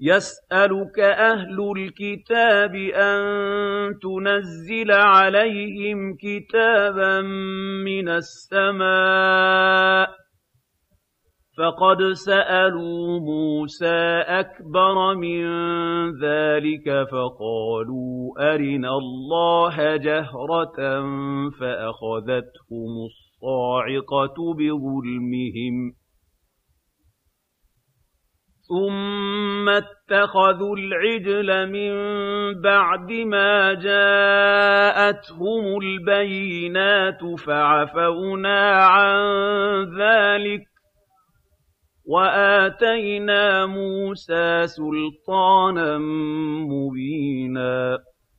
يَسْأَلُكَ أَهْلُ الْكِتَابِ أَن تُنَزِّلَ عَلَيْهِمْ كِتَابًا مِّنَ السَّمَاءِ ۚ فَقَدْ سَأَلُوا مُوسَىٰ أَكْبَرَ مِن ذَٰلِكَ فَقَالُوا أَرِنَا اللَّهَ جَهْرَةً فَأَخَذَتْهُمُ الصَّاعِقَةُ بِظُلْمِهِمْ ۚ ثُمَّ اتَّخَذُوا الْعِجْلَ مِن بَعْدِ مَا جَاءَتْهُمُ الْبَيِّنَاتُ فَعَفَوْنَا عَن ذَٰلِكَ ۚ وَآتَيْنَا مُوسَىٰ سُلْطَانًا مُّبِينًا.